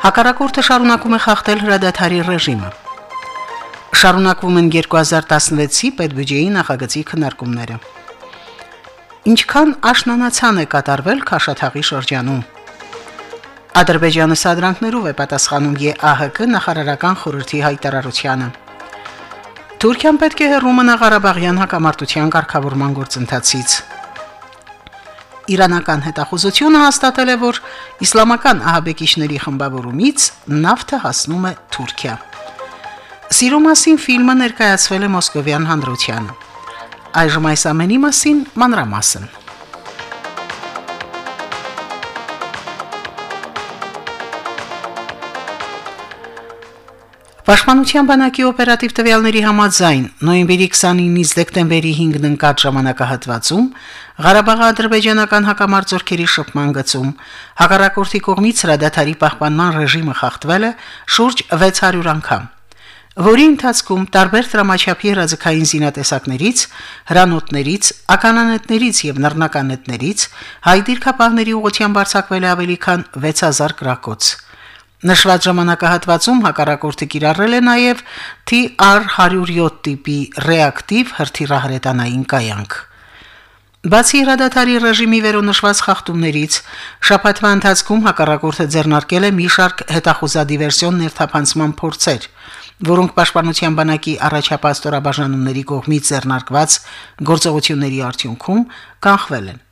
Հակառակորդը շարունակում է խախտել հրադադարի ռեժիմը։ Շարունակվում են 2016-ի պետբյուջեի նախագծի քննարկումները։ Ինչքան աշնանացան է կատարվել Քաշաթաղի շրջանում։ Ադրբեջանը սադրանքներով է պատասխանում ԵԱՀԿ նախարարական խորհրդի հայտարարությանը։ Թուրքիան պետք է հեռու մնա Ղարաբաղյան հակամարտության ղեկավարման գործընթացից։ Իրանական հետախուզությունը հաստատել է, որ իսլամական ահաբեկիչների խմբավորումից նավթը հասնում է Թուրքիա։ Սիրո մասին ֆիլմը ներկայացվել է Մոսկովյան հանրությանը։ Այժմ այս ամենի մասին մանրամասն։ Պաշտպանության բանակի օպերատիվ տվյալների համաձայն նոյեմբերի 29-ից դեկտեմբերի 5-ն ընկած ժամանակահատվածում Ղարաբաղի ադրբեջանական հակամարտությունների շփման գծում հակառակորդի կողմից հրադադարի պահպանման ռեժիմը խախտվել է շուրջ 600 անգամ որի ընթացքում տարբեր դրամաչափի հրաձգային զինատեսակներից, հրանոթներից, ականանետներից եւ նռնականետներից հայ դիրքապահների ուղղությամբ արձակվել ավելի քան 6000 գրակոց։ Նշված ժամանակահատվածում հակառակորդը կիրառել է նաև TR-107 տիպի ռեակտիվ հրթիռահրետանային կայանք։ Բացի հրադադարի ռեժիմի վերոնշված խախտումներից, շաբաթվա ընթացքում հակառակորդը ձեռնարկել է մի շարք հետախուզադիվերսիոն ներթափանցման փորձեր, որոնք պաշտպանության բանակի առաջապահ ստորաբաժանումների կողմից ձեռնարկված գործողությունների արդյունքում կանխվել են։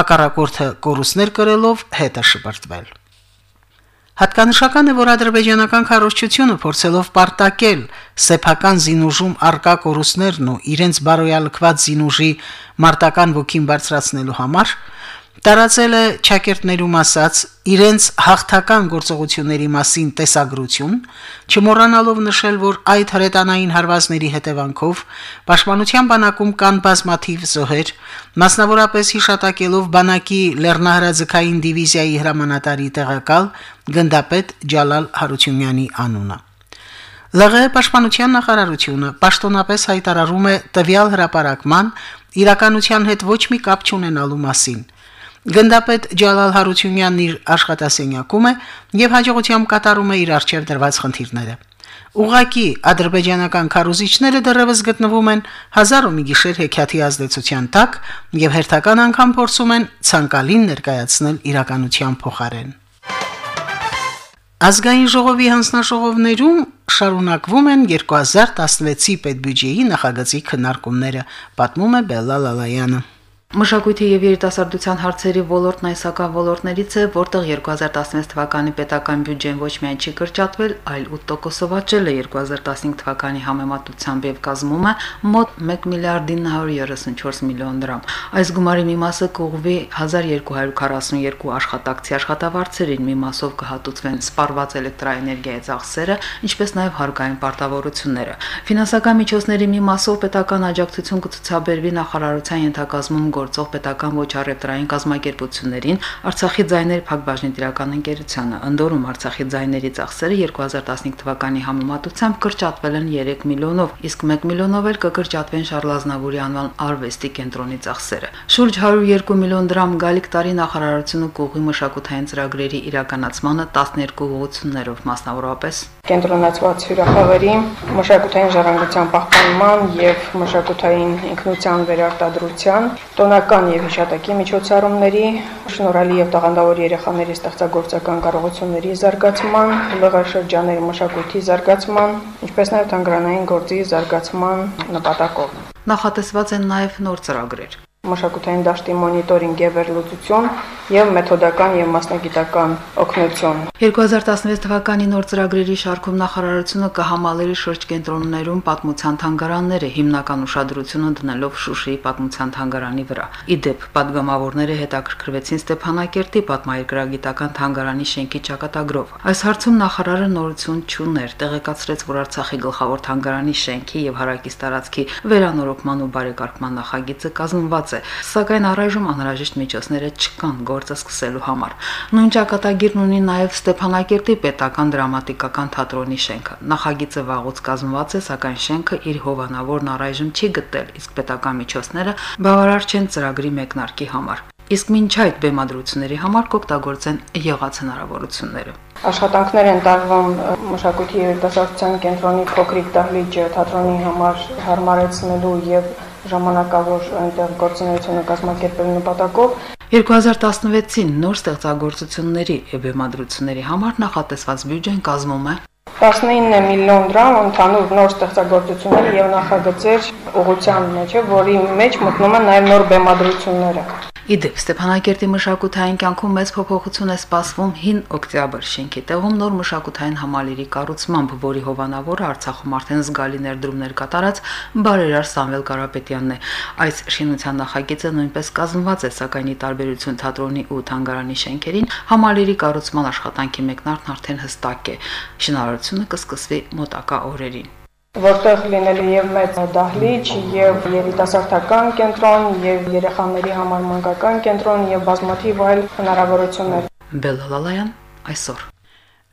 Հակառակորդը կորուստներ կրելով հետ է շպրտվել։ Հատկանշական է, որ ադրբեջանական քարոշչությունը փորձելով պարտակել սեփական զինուժում արկա կորուստներն ու իրենց բարոյալքված զինուժի մարտական ոգին բարձրացնելու համար տարածել է ճակերտներում ասած իրենց հաղթական գործողությունների մասին տեսագրություն, չմոռանալով նշել, որ այդ հրետանային հարվածների հետևանքով պաշտպանության բանակում կան բազմաթիվ զոհեր, մասնավորապես հիշատակելով բանակի Լեռնահրաձգային դիվիզիայի հրամանատարի տեղակալ գնդապետ Ջալալ Հարությունյանի անունը։ ԼՂՀ պաշտպանության նախարարությունը պաշտոնապես հայտարարում է տվյալ հրապարակման իրականության հետ ոչ մի կապ չունենալու մասին։ Գնդապետ Ջալալ Հարությունյանն իր աշխատասենյակում է եւ հաջողությամբ կատարում է իր արժեվ դրված խնդիրները։ Ուղղակի ադրբեջանական քարոզիչները դեռևս գտնվում են հազար ու մի գիշեր հեքիաթի ազդեցության տակ եւ հերթական անգամ փորձում են ցանկալին ներկայացնել իրականության փոխարեն։ Ազգային ժողովի հանձնաժողովներում շարունակվում են 2016-ի պետբյուջեի նախագծի քննարկումները, պատմում է Բելլա Լալայանը։ Մշակույթի եւ երիտասարդության հարցերի ոլորտն այսական ոլորտներից է, որտեղ 2016 թվականի պետական բյուջեն ոչ միայն չի կրճատվել, այլ 8%-ով աճել է 2015 թվականի համեմատությամբ եւ կազմում է մոտ 1 միլիարդ 934 միլիոն դրամ։ Այս գումարի մի մասը կուղվի 1242 աշխատակցի աշխատավարձերին, մի մասով կհատուցվեն սպառված էլեկտրաէներգիայի ծախսերը, ինչպես նաեւ հարկային պարտավորությունները։ Ֆինանսական միջոցների մի մասով պետական աջակցություն կցուցաբերվի նախարարության ենթակազմում գործող պետական ոչ առևտրային կազմակերպություններին Արցախի ձայներ փակbaşնի տիրական ընկերությանը ընդորում Արցախի ձայների ծախսերը 2015 թվականի համեմատությամբ կրճատվել են 3 միլիոնով, իսկ 1 միլիոնով էլ կկրճատվեն Շարլազնավուրի անվան արվեստի կենտրոնի ծախսերը։ Շուրջ 102 միլիոն դրամ գալիք տարի նախարարությունը կողի մշակութային ծրագրերի իրականացմանը 12 ուղղություններով մասնավորապես կենտրոնացված հյուրախաղերի մշակութային ժառանգության պահպանման եւ մշակութային ինքնության վերարտադրության տոնական եւ հիշատակի միջոցառումների, շնորհալի եւ տաղանդավոր երեխաների ստեղծագործական կարողությունների զարգացման, լղաշրջաների մշակույթի զարգացման, ինչպես նաեւ թանգարանային գործի զարգացման նպատակով։ Նախատեսված են նաեւ նոր ծրագրեր մշակութային դաշտի մոնիտորինգ եւ վերլուծություն եւ մեթոդական եւ մասնագիտական օգնություն։ 2016 թվականի նոր ծրագրերի շարքում նախարարությունը կհամալերի շրջկենտրոններում պատմության թանգարանները հիմնական ուշադրությունը դնելով Շուշիի պատմության թանգարանի վրա։ Իդեպ падգամավորները հետաքրքրվեցին Ստեփանակերտի պատմահերգրագիտական թանգարանի շենքի ճակատագրով։ Այս հարցում նախարարը նորություն չուներ, տեղեկացրեց, որ Արցախի գլխավոր թանգարանի շենքի եւ հարակից տարածքի վերանորոգման ու բարեկարգման նախագիծը կազմված է, սակայն առայժմ անհրաժեշտ միջոցները չկան գործը սկսելու համար։ Նույն ճակատագիրն ունի նաեւ Ստեփանակերտի պետական դրամատիկական թատրոնի շենքը։ Նախագիծը վաղուց կազմված է, սակայն շենքը իր հովանավորն առայժմ չի գտել, իսկ պետական միջոցները բավարար չեն ծրագրի մեկնարկի համար։ Իսկ մինչ այդ բեմադրությունների համար կօգտագործեն եղած հնարավորությունները։ Աշխատանքներ են տարվում մշակույթի երիտասարդության կենտրոնի փոքրիկ դահլիճը թատրոնի համար հարմարեցնելու եւ ժամանակավոր այնտեղ գործունեությունը կազմակերպելու նպատակով 2016-ին նոր ստեղծագործությունների եւ բեմադրությունների համար նախատեսված բյուջեն կազմում է 19 միլիոն դրամ ընդհանուր նոր ստեղծագործությունների եւ նախագծեր ուղղության մեջ է, որի մեջ մտնում են նաեւ նոր բեմադրությունները։ Իդեպ Ստեփանակերտի մշակութային կյանքում մեծ փոփոխություն է սպասվում 5 օկտոբր շենքի տեղում նոր մշակութային համալիրի կառուցմամբ, որի հովանավորը Արցախում արդեն զգալի ներդրումներ կատարած բարերար Սամվել Կարապետյանն է։ Այս շինության նախագիծը նույնպես կազմված է, սակայն ի տարբերություն թատրոնի ու թանգարանի շենքերին, համալիրի կառուցման աշխատանքի մեկնարկն արդեն հստակ է։ Շինարարությունը կսկսվի մոտակա օրերին որտեղ լինելու եւ մեծ դահլիճ եւ երիտասարդական կենտրոն եւ երեխաների համար մանկական կենտրոն եւ բազմաթիվ այլ հնարավորություններ։ Բելալալայան այսօր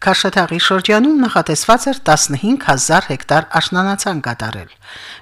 Քաշաթաղի շրջանում նախատեսված էր 15000 հեկտար աշնանացան կատարել։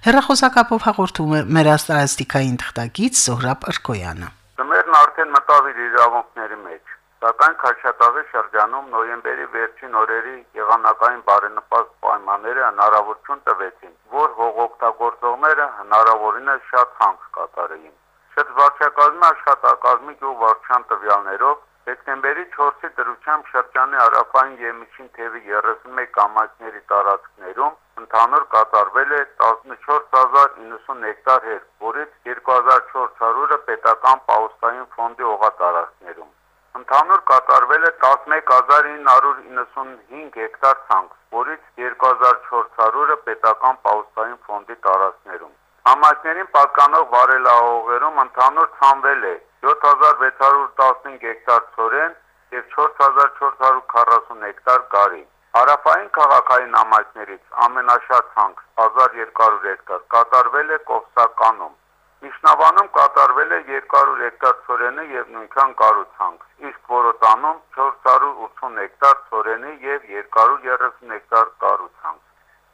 Հերախոսակապով հաղորդում է մեր աստրալիստիկային թղթակից Զոհրաբ Ըրկոյանը։ Ձմեռն արդեն մտավ իր իրավունքների մեջ Սակայն Քաշաթաղի շրջանում նոյեմբերի վերջին օրերի եղանակային բարենպաստ պայմանները հնարավորություն տվեցին, որ հողօգտագործողները հնարավորինս շատ հանք կատարեին։ Շրջվարչակազմի աշխատակազմի ու վարչության տվյալներով Դեկտեմբերի 4-ի դրությամբ շրջանի հարավային եւ միջին թևի 31 կամայքների տարածքներում ընդհանուր կատարվել է 14090 հեկտար հերթ, որից 2400-ը պետական պաուստային ֆոնդի օղատարածքներում։ Ընդհանուր կատարվել է 11995 հեկտար ցանք, որից 2400-ը պետական պաուստային ֆոնդի տարածքներում։ Համայնքներին պատկանող վարելահողերում ընդհանուր ցանվել է 7615 հեկտար ծորեն եւ 4440 հեկտար գարի։ Հարավային քաղաքային համայնքներից ամենաշատ ցանք 1200 հեկտար կատարվել է Կովսականում Միշնավանում կատարվել է 200 հեկտար ծորենի եւ նույնքան կառուցանք, իսկ Որոտանում 480 հեկտար ծորենի եւ 230 հեկտար կառուցանք։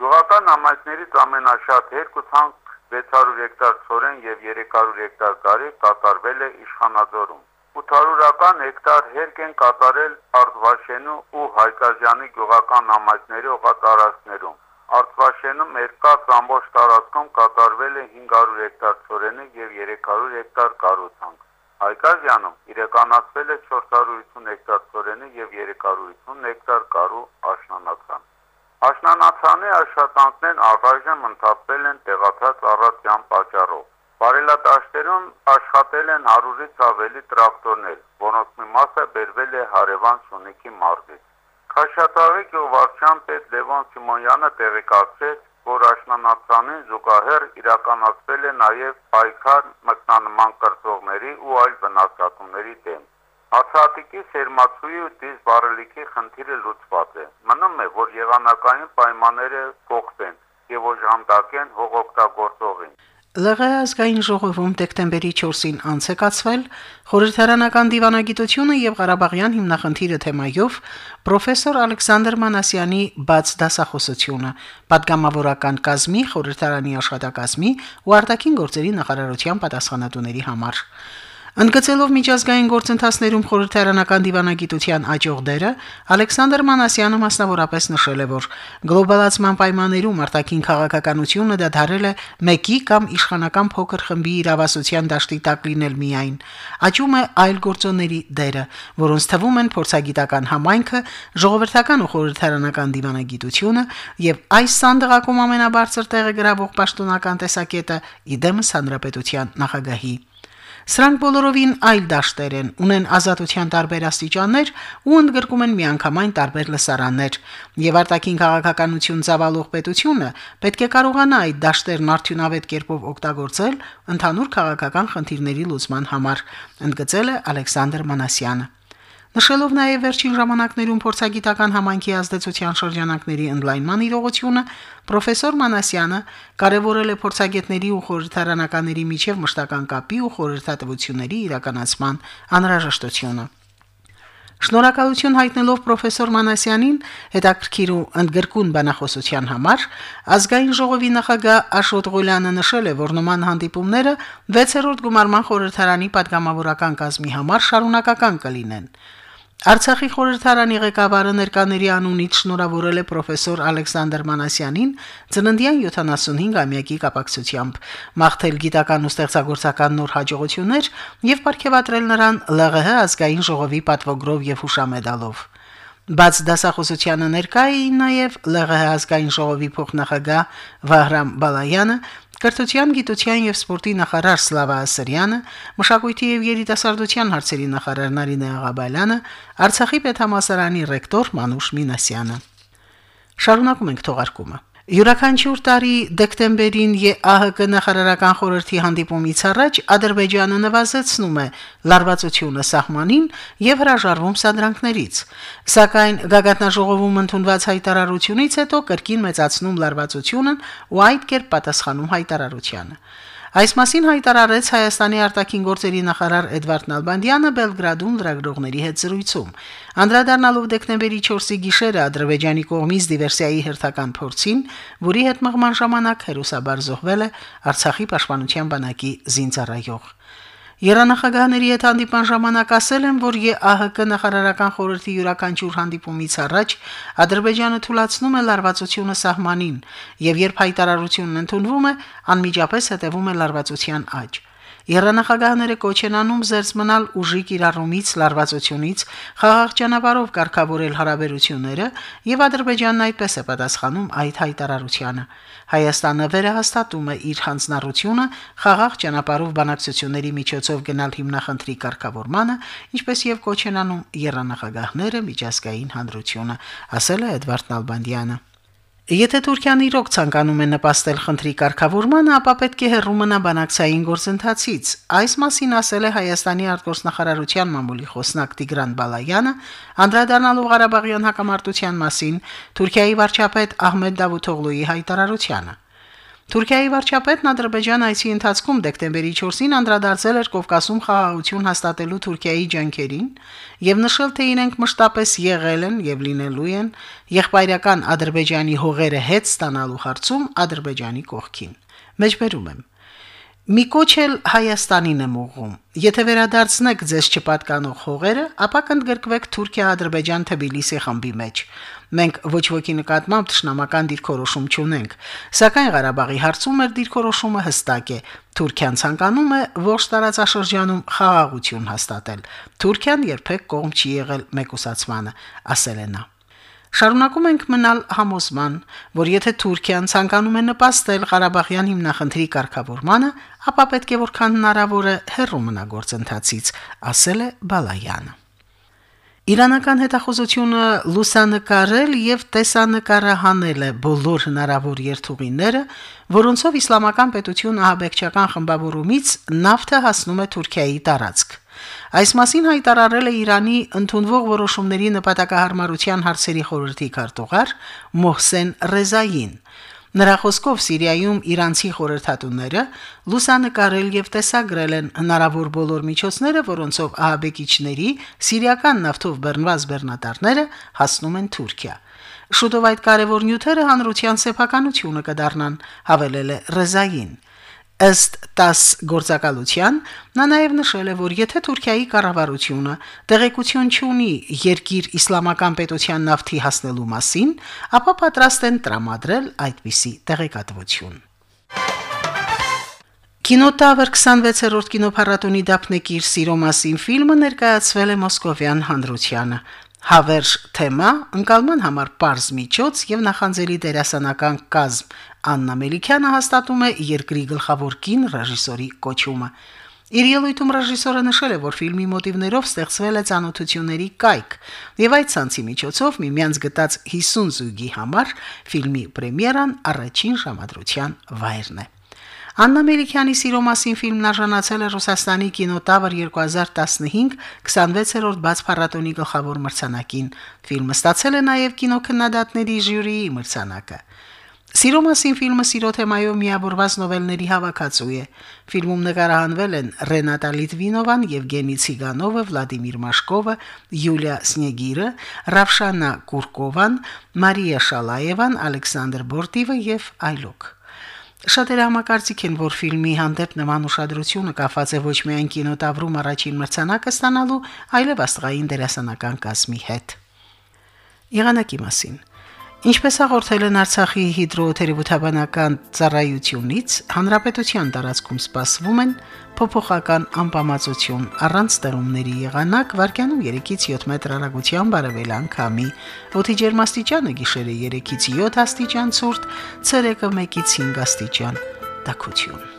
Գյուղական համայնքներից ամենաշատ երկուցանք 600 հեկտար ծորեն եւ 300 հեկտար գարի կատարվել է Իշխանաձորում։ 800-ական հեկտար հերկ են կատարել Արտվաշենու ու Հայկազյանի գյուղական համայնքների օղատարածքներում։ Արտվաշենում երկած ամբողջ տարածքում կատարվել է 500 հեկտար ծորենի եւ 300 հեկտար կառուցանք։ Հայկազյանում իրականացվել է 450 հեկտար ծորենի եւ 350 հեկտար կարու աշնանացան։ Աշնանացանի աշխատանքներն առայժմ ընթացել են տեղացած առածյան պատճառով։ Բարելատաշտերում աշխատել են 100-ից ավելի տրակտորներ, որոնց մի մասը բերվել է հարևան Սյունիքի մարզից։ Խաշաթաղի գյուղվարչության պետ Լևոն Սիմոնյանը տեղեկացրեց, որ աշնանացանին զուգահեռ իրականացվել է նաև պայքար մկնանման կրծողների ու այլ վնասատումների դեմ։ Հացատիկի սերմացուի ու դիզ բարելիքի խնդիրը լուծված է։ Մնում է, որ եղանակային պայմանները կողպեն եւ օժանդակեն հողօգտագործողին։ ԼՂ ազգային ժողովում դեկտեմբերի 4-ին անց է կացվել խորհրդարանական դիվանագիտությունը եւ Ղարաբաղյան հիմնախնդիրը թեմայով պրոֆեսոր Ալեքսանդր Մանասյանի բաց դասախոսությունը падգամավորական կազմի խորհրդարանի աշխատակազմի ու արտաքին գործերի նախարարության պատասխանատուների համար։ Ընդգծելով միջազգային գործընթացներում խորհրդարանական դիվանագիտության աճող դերը, Ալեքսանդր Մանասյանը մասնավորապես նշել է, որ գլոբալացման պայմաններում արտաքին քաղաքականությունը դադարել է մեկի կամ իշխանական փոքր խմբի իրավասության դաշտի տակ լինել միայն։ Աճում է այլ գործոնների դերը, որոնց թվում են փորձագիտական համայնքը, ժողովրդական ու խորհրդարանական դիվանագիտությունը եւ այս սանդղակում ամենաբարձր տեղը գրավող պաշտոնական տեսակետը իդեմս հանրապետության նախագահի Սրանք բոլորովին այլ դաշտեր են, ունեն ազատության տարբեր աստիճաններ ու ընդգրկում են միանգամայն տարբեր լսարաններ, եւ արտաքին քաղաքականություն ծավալող պետությունը պետք է կարողանա այդ դաշտերն արդյունավետ կերպով օգտագործել ընդհանուր քաղաքական խնդիրների լուծման համար, ընդգծել է Ալեքսանդր Մանասյանը։ Նշելով նաև վերջին ժամանակներում փորձագիտական համայնքի ազդեցության շրջանակների ընդլայնման իրողությունը, պրոֆեսոր Մանասյանը կարևորել է փորձագետների ու խորհրդարանականների միջև մշտական կապի ու խորհրդատվությունների իրականացման անհրաժեշտությունը։ Շնորհակալություն հայտնելով պրոֆեսոր Մանասյանին հետաքրքիր ու ընդգրկուն բանախոսության համար ազգային ժողովի նախագահ Աշոտ Ղուլյանը նշել է, որ նման հանդիպումները 6-րդ գումարման խորհրդարանի падգամավորական կազմի համար շարունակական կլինեն։ Արցախի խորհրդարանի ղեկավարը ներկաների անունից շնորհավորել է պրոֆեսոր Ալեքսանդր Մանասյանին ծննդյան 75-ամյակի կապակցությամբ, մաղթել գիտական ու ստեղծագործական նոր հաջողություններ եւ ապարգևատրել նրան ԼՂՀ ազգային ժողովի պատվոգրով եւ հուշամեդալով։ Բաց դասախոսությանը ներկա էին նաև ԼՂՀ ազգային ժողովի փոխնախագահ Վահրամ Բալայանը, Կրթության, գիտության եւ սպորտի նախարար Սլավա Ասրյանը, մշակույթի եւ երիտասարդության հարցերի նախարար Նարինե Աղաբալյանը, Արցախի պետհամասարանի ռեկտոր Մանուշ Մինասյանը։ Շարունակում ենք թողարկումը։ Յուրաքանչյուր տարի դեկտեմբերին ԵԱՀԿ նախարարական խորհրդի հանդիպումից առաջ Ադրբեջանը նվազեցնում է լարվածությունը սահմանին եւ հրաժարվում սադրանքներից։ Սակայն գագաթնաժողովում ընդունված հայտարարությունից հետո կրկին մեծացնում լարվածությունն ու այդ կերպ պատասխանում հայտարարությանը։ Այս մասին հայտարարեց Հայաստանի արտաքին գործերի նախարար Էդվարդ Նալբանդյանը Բելգրադում լրագրողների հետ զրույցում։ Անդրադառնալով դեկտեմբերի 4-ի գիշերը Ադրբեջանի կողմից դիվերսիայի հերթական փորձին, որի հետ մղման ժամանակ հերոսաբար զոհվել է Արցախի պաշտպանության բանակի զինծառայող։ Երանախագահների հետ հանդիպան ժամանակ ասել են, որ ԵԱՀԿ նախարարական խորհրդի յուրաքանչյուր հանդիպումից առաջ Ադրբեջանը թույլաtsնում է լարվածությունը սահմանին, եւ երբ հայտարարությունն ընդունվում է, անմիջապես հետևում է լարվածության աճ։ Երանախագահները կոչ են անում զերծ մնալ ուժի կիրառումից, լարվածությունից, խաղաղ ճանապարհով կարգավորել հարաբերությունները, եւ Ադրբեջանն այդպես է պատասխանում այդ հայտարարությանը։ Հայաստանը վերահաստատում է իր հանձնառությունը խաղաղ ճանապարհով բանակցությունների միջոցով գնալ հիմնախնդրի կարգավորմանը, ինչպես եւ կոչ են անում երանախագահները միջազգային հանրությունը, ասել է Էդվարդ Նալբանդյանը։ Եթե Թուրքիան իրոք ցանկանում է նպաստել խնդրի կարգավորմանը, ապա պետք է հեռու մնա բանակցային գործընթացից։ Այս մասին ասել է Հայաստանի արտգործնախարարության մամուլի խոսնակ Տիգրան Բալայանը, անդրադառնալով Ղարաբաղյան հակամարտության մասին Թուրքիայի վարչապետ Ահմեդ Դավութօղլուի հայտարարությանը։ Թուրքիայի վարչապետն Ադրբեջան այցի ընթացքում դեկտեմբերի 4-ին անդրադարձել էր Կովկասում խաղաղություն հաստատելու Թուրքիայի ջանքերին եւ նշել, թե իրենք մշտապես եղել են եւ լինելու են եղբայրական Ադրբեջանի հողերը հետ ստանալու հարցում Ադրբեջանի կողքին։ Մեջբերում եմ. Մի կոչ էլ Հայաստանին եմ ուղղում։ Եթե վերադարձնեք ձեզ չպատկանող հողերը, ապա կընդգրկվեք Թուրքիա-Ադրբեջան Թբիլիսի խմբի մեջ։ Մենք ոչ ոքի նկատմամբ ճշնամական դիրքորոշում չունենք, սակայն Ղարաբաղի հարցում մեր դիրքորոշումը հստակ է։ Թուրքիան ցանկանում է ողջ տարածաշրջանում խաղաղություն հաստատել։ Թուրքիան երբեք կողմ չի եղել մեկուսացմանը, ասել է նա. Շարունակում ենք մնալ համոզման, որ եթե Թուրքիան ցանկանում է նպաստել Ղարաբաղյան հիմնախնդրի կարգավորմանը, ապա պետք է որքան հնարավոր է հեռու մնա գործընթացից, ասել է Բալայանը։ Իրանական հետախուզությունը լուսանկարել եւ տեսանկարահանել է բոլոր հնարավոր երթուղիները, որոնցով իսլամական պետություն ահաբեկչական խմբավորումից նավթը հասնում է Թուրքիայի տարածք։ Այս մասին հայտարարել է Իրանի ընդունվող որոշումների նպատակահարմարության հարցերի խորհրդի քարտուղար Մոհսեն Ռեզային։ Նրա խոսքով Սիրիայում իրանցի խորհրդատուները լուսանկարել եւ տեսագրել են հնարավոր բոլոր միջոցները, որոնցով ահաբեկիչների սիրիական նավթով բռնված բեռնատարները հասնում են Թուրքիա։ Շուտով այդ կարևոր նյութերը հանրության սեփականությունը կդառնան, հավելել է Ռեզային։ Ըստ 10 գործակալության նա նաև նշել է, որ եթե Թուրքիայի կառավարությունը տեղեկություն չունի երկիր իսլամական պետության նավթի հասնելու մասին, ապա պատրաստ են տրամադրել այդպիսի տեղեկատվություն։ Կինոտավր 26-րդ կինոփառատոնի դափնեկիր Սիրո մասին ֆիլմը ներկայացվել է Մոսկովյան հանրությանը։ Հավերժ թեմա, ընկալման համար པարզ միջոց եւ նախանձելի դերասանական կազմ Աննա Մելիքյանը հաստատում է երկրի գլխավոր կին ռեժիսորի կոչումը։ Իր ելույթում ռեժիսորը նշել է, որ ֆիլմի մոտիվներով ստեղծվել է ցանոթությունների կայք, եւ այդ ցանցի միջոցով միմյանց գտած 50 զույգի համար ֆիլմի պրեմիերան առաջին ժամադրության վայրն է։ Աննա Մելիքյանի «Սիրո մասին» ֆիլմն արժանացել է Ռուսաստանի կինոտավր 2015 26-րդ բաց փառատոնի գլխավոր մրցանակին։ Ֆիլմը ստացել է նաև կինոքննադատների ժյուրիի մրցանակը։ Սիրո մասին ֆիլմը սիրո թեմայով միավորված նովելների հավաքածու է։ Ֆիլմում նկարահանվել են Ռենատա Լիտվինովան, Եվգենի Ցիգանովը, Վլադիմիր Մաշկովը, Յուլիա Սնեգիրը, Ռավշանա Կուրկովան, Մարիա Շալաևան, Ալեքսանդր Բորտիվը եւ այլոք։ Շատերը համակարծիք են, որ ֆիլմի հանդեպ նման ուշադրությունը կապված է ոչ միայն կինոտավրում առաջին մրցանակը ստանալու, այլև աստղային դերասանական կազմի հետ։ Եղանակի մասին Ինչպես հաղորդել են Արցախի հիդրոթերապևտաբանական ծառայությունից, հանրապետության տարածքում սպասվում են փոփոխական անբավարարություն առանց ստերումների եղանակ վարկյանում 3-ից 7 մետր հեռագությամբ արևելան քամի։ Օդի ջերմաստիճանը գիշերը 3-ից 7 աստիճան ցուրտ, ցերեկը 1-ից 5 աստիճան։ Տաքություն։